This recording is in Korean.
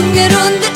흥미로운데